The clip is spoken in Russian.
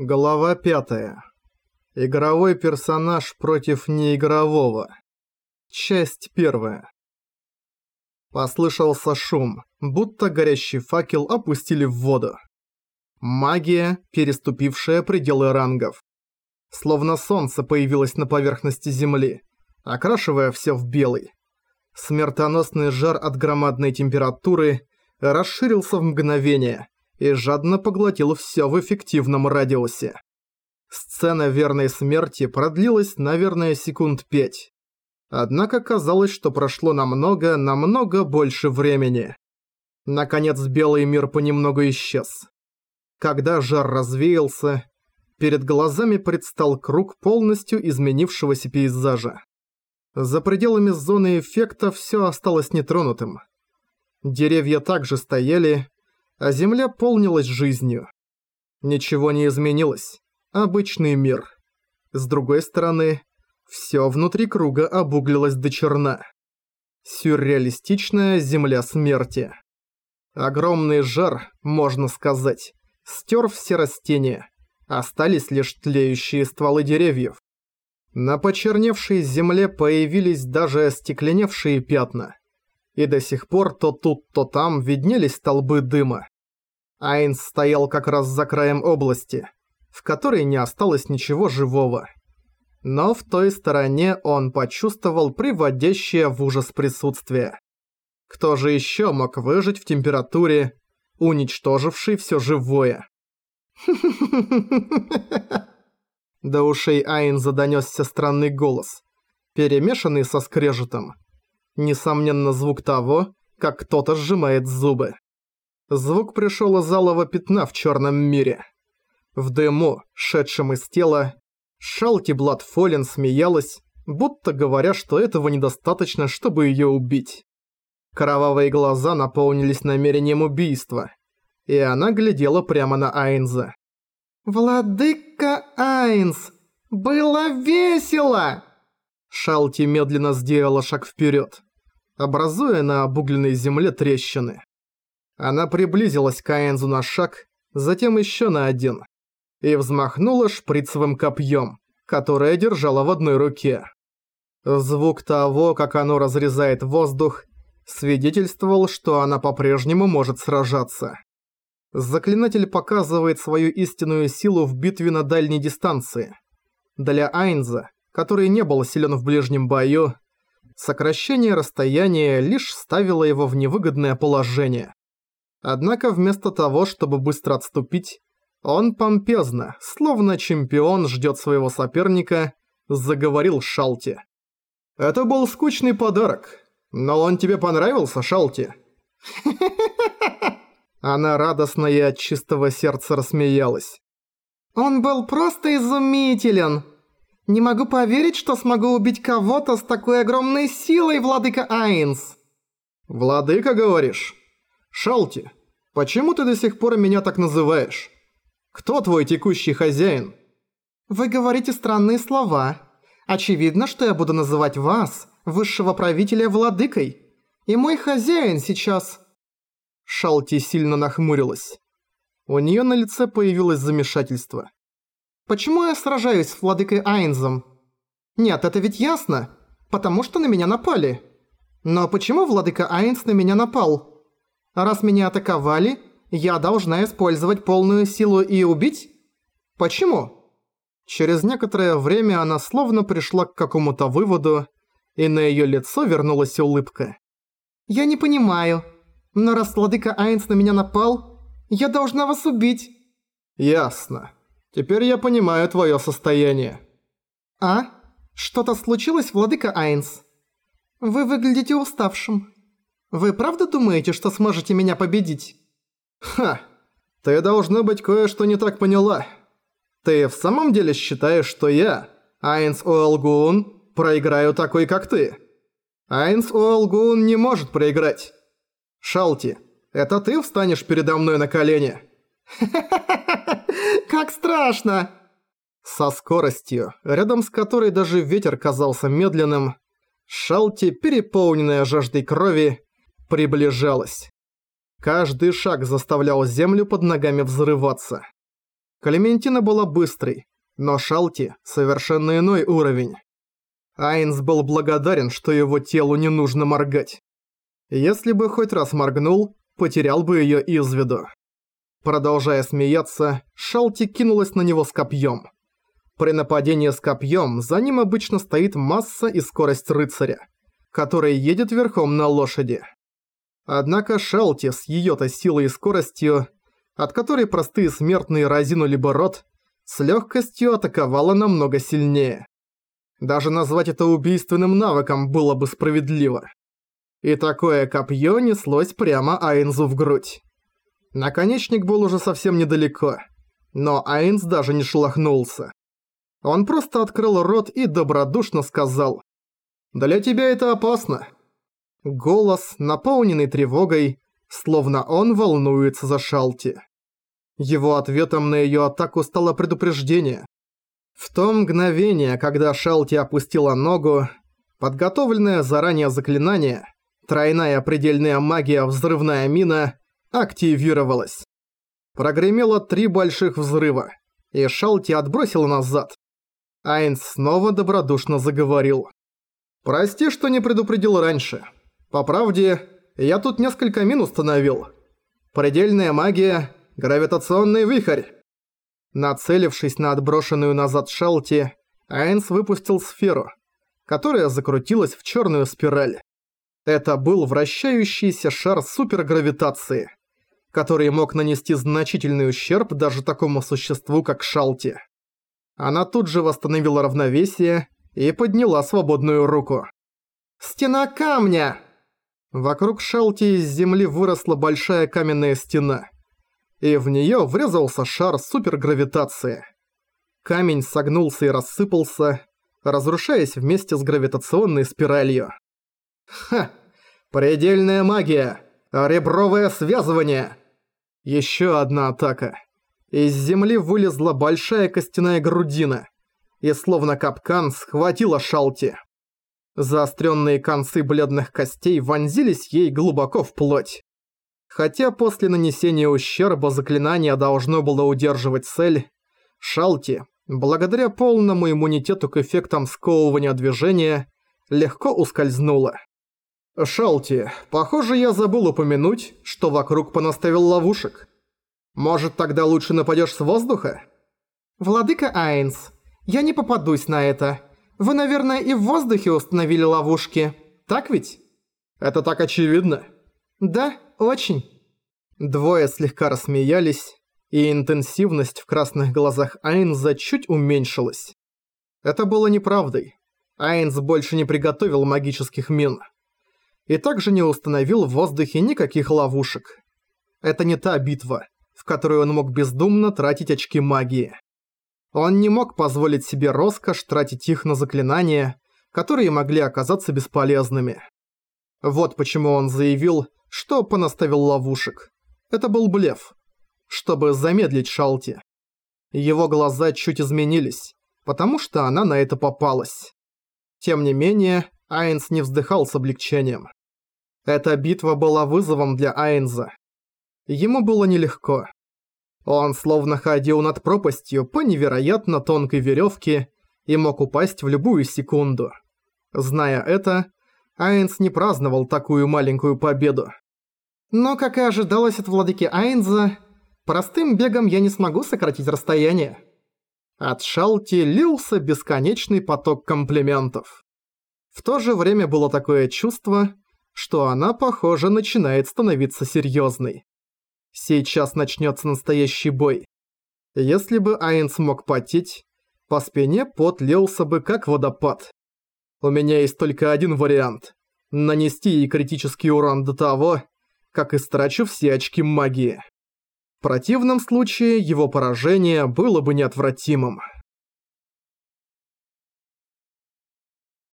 Глава пятая. Игровой персонаж против неигрового. Часть первая. Послышался шум, будто горящий факел опустили в воду. Магия, переступившая пределы рангов. Словно солнце появилось на поверхности земли, окрашивая все в белый. Смертоносный жар от громадной температуры расширился в мгновение – и жадно поглотил все в эффективном радиусе. Сцена верной смерти продлилась, наверное, секунд пять. Однако казалось, что прошло намного, намного больше времени. Наконец белый мир понемногу исчез. Когда жар развеялся, перед глазами предстал круг полностью изменившегося пейзажа. За пределами зоны эффекта все осталось нетронутым. Деревья также стояли, а земля полнилась жизнью. Ничего не изменилось. Обычный мир. С другой стороны, все внутри круга обуглилось до черна. Сюрреалистичная земля смерти. Огромный жар, можно сказать, стер все растения. Остались лишь тлеющие стволы деревьев. На почерневшей земле появились даже остекленевшие пятна и до сих пор то тут, то там виднелись столбы дыма. Айнс стоял как раз за краем области, в которой не осталось ничего живого. Но в той стороне он почувствовал приводящее в ужас присутствие. Кто же еще мог выжить в температуре, уничтожившей все живое? До ушей Айнза донесся странный голос, перемешанный со скрежетом. Несомненно, звук того, как кто-то сжимает зубы. Звук пришел из алого пятна в черном мире. В дыму, шедшем из тела, Шалти Бладфолен смеялась, будто говоря, что этого недостаточно, чтобы ее убить. Кровавые глаза наполнились намерением убийства, и она глядела прямо на Айнза. «Владыка Айнз! Было весело!» Шалти медленно сделала шаг вперед образуя на обугленной земле трещины. Она приблизилась к Айнзу на шаг, затем еще на один, и взмахнула шприцевым копьем, которое держала в одной руке. Звук того, как оно разрезает воздух, свидетельствовал, что она по-прежнему может сражаться. Заклинатель показывает свою истинную силу в битве на дальней дистанции. Для Айнза, который не был силен в ближнем бою, сокращение расстояния лишь ставило его в невыгодное положение. Однако вместо того, чтобы быстро отступить, он помпезно, словно чемпион ждет своего соперника, заговорил Шалти. «Это был скучный подарок, но он тебе понравился, Шалти?» Она радостно и от чистого сердца рассмеялась. «Он был просто изумителен!» Не могу поверить, что смогу убить кого-то с такой огромной силой, владыка Айнс. Владыка, говоришь? Шалти, почему ты до сих пор меня так называешь? Кто твой текущий хозяин? Вы говорите странные слова. Очевидно, что я буду называть вас, высшего правителя, владыкой. И мой хозяин сейчас... Шалти сильно нахмурилась. У неё на лице появилось замешательство. Почему я сражаюсь с владыкой Айнзом? Нет, это ведь ясно. Потому что на меня напали. Но почему владыка Айнз на меня напал? Раз меня атаковали, я должна использовать полную силу и убить? Почему? Через некоторое время она словно пришла к какому-то выводу, и на её лицо вернулась улыбка. «Я не понимаю, но раз владыка Айнс на меня напал, я должна вас убить». «Ясно», Теперь я понимаю твое состояние». «А? Что-то случилось, владыка Айнс? Вы выглядите уставшим. Вы правда думаете, что сможете меня победить?» «Ха! Ты, должно быть, кое-что не так поняла. Ты в самом деле считаешь, что я, Айнс Уолгун, проиграю такой, как ты? Айнс Уолгун не может проиграть. Шалти, это ты встанешь передо мной на колени?» Как страшно!» Со скоростью, рядом с которой даже ветер казался медленным, Шалти, переполненная жаждой крови, приближалась. Каждый шаг заставлял землю под ногами взрываться. Клементина была быстрой, но Шалти – совершенно иной уровень. Айнс был благодарен, что его телу не нужно моргать. Если бы хоть раз моргнул, потерял бы её из виду. Продолжая смеяться, Шалти кинулась на него с копьем. При нападении с копьем за ним обычно стоит масса и скорость рыцаря, который едет верхом на лошади. Однако Шалти с её-то силой и скоростью, от которой простые смертные разинули бы рот, с легкостью атаковала намного сильнее. Даже назвать это убийственным навыком было бы справедливо. И такое копье неслось прямо Айнзу в грудь. Наконечник был уже совсем недалеко, но Айнс даже не шелохнулся. Он просто открыл рот и добродушно сказал «Для тебя это опасно». Голос, наполненный тревогой, словно он волнуется за Шалти. Его ответом на её атаку стало предупреждение. В то мгновение, когда Шалти опустила ногу, подготовленное заранее заклинание, тройная предельная магия взрывная мина, активировалась. Прогремело три больших взрыва, и Шалти отбросила назад. Айнс снова добродушно заговорил. «Прости, что не предупредил раньше. По правде, я тут несколько мин установил. Предельная магия, гравитационный вихрь. Нацелившись на отброшенную назад Шалти, Айнс выпустил сферу, которая закрутилась в черную спираль. Это был вращающийся шар супергравитации, который мог нанести значительный ущерб даже такому существу, как Шалти. Она тут же восстановила равновесие и подняла свободную руку. «Стена камня!» Вокруг Шалти из земли выросла большая каменная стена – и в неё врезался шар супергравитации. Камень согнулся и рассыпался, разрушаясь вместе с гравитационной спиралью. Ха! Предельная магия! Ребровое связывание! Ещё одна атака. Из земли вылезла большая костяная грудина, и словно капкан схватила Шалти. Заострённые концы бледных костей вонзились ей глубоко в плоть. Хотя после нанесения ущерба заклинание должно было удерживать цель, Шалти, благодаря полному иммунитету к эффектам сковывания движения, легко ускользнула. «Шалти, похоже, я забыл упомянуть, что вокруг понаставил ловушек. Может, тогда лучше нападёшь с воздуха?» «Владыка Айнс, я не попадусь на это. Вы, наверное, и в воздухе установили ловушки, так ведь?» «Это так очевидно». «Да, очень». Двое слегка рассмеялись, и интенсивность в красных глазах Айнза чуть уменьшилась. Это было неправдой. Айнз больше не приготовил магических мин. И также не установил в воздухе никаких ловушек. Это не та битва, в которой он мог бездумно тратить очки магии. Он не мог позволить себе роскошь тратить их на заклинания, которые могли оказаться бесполезными. Вот почему он заявил, что понаставил ловушек. Это был блеф, чтобы замедлить Шалти. Его глаза чуть изменились, потому что она на это попалась. Тем не менее, Айнс не вздыхал с облегчением. Эта битва была вызовом для Айнза. Ему было нелегко. Он словно ходил над пропастью по невероятно тонкой веревке и мог упасть в любую секунду. Зная это, Айнс не праздновал такую маленькую победу. Но, как и ожидалось от владыки Айнза, простым бегом я не смогу сократить расстояние. От Шалти лился бесконечный поток комплиментов. В то же время было такое чувство, что она, похоже, начинает становиться серьезной. Сейчас начнется настоящий бой. Если бы Айнс мог потеть, по спине пот лился бы как водопад. У меня есть только один вариант – нанести ей критический урон до того, как истрачу все очки магии. В противном случае его поражение было бы неотвратимым.